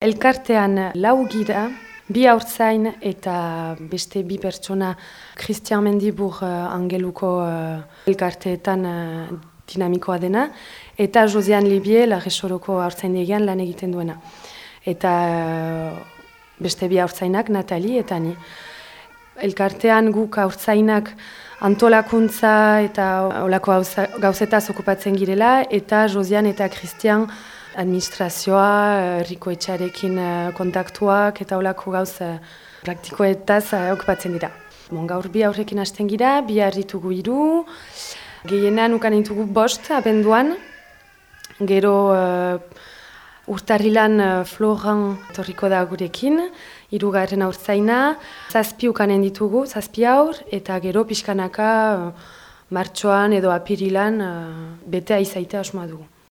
Elkartean lau gira, bi aurtzain eta beste bi pertsona Christian Mendibur uh, angeluko uh, elkarteetan uh, dinamikoa dena, eta Josian Libie, Larresoroko aurtzain egean lan egiten duena. Eta beste bi aurtzainak, Natali eta ni. Elkartean guk aurtzainak antolakuntza eta olako gauzetaz okupatzen girela, eta Josian eta Christian administrazioa, erriko etxarekin eh, kontaktuak eta olako gauz eh, praktikoetaz eh, okupatzen dira. Bon, gaur bi aurrekin hasten gira, bi harritugu iru, gehienan ukan intugu bost abenduan, gero uh, urtarrilan uh, Floran torriko da gurekin, irugarren aurtzaina, zazpi ukanen ditugu, zazpi aur, eta gero pixkanaka uh, martxoan edo apirilan uh, bete aizaita asmoa dugu.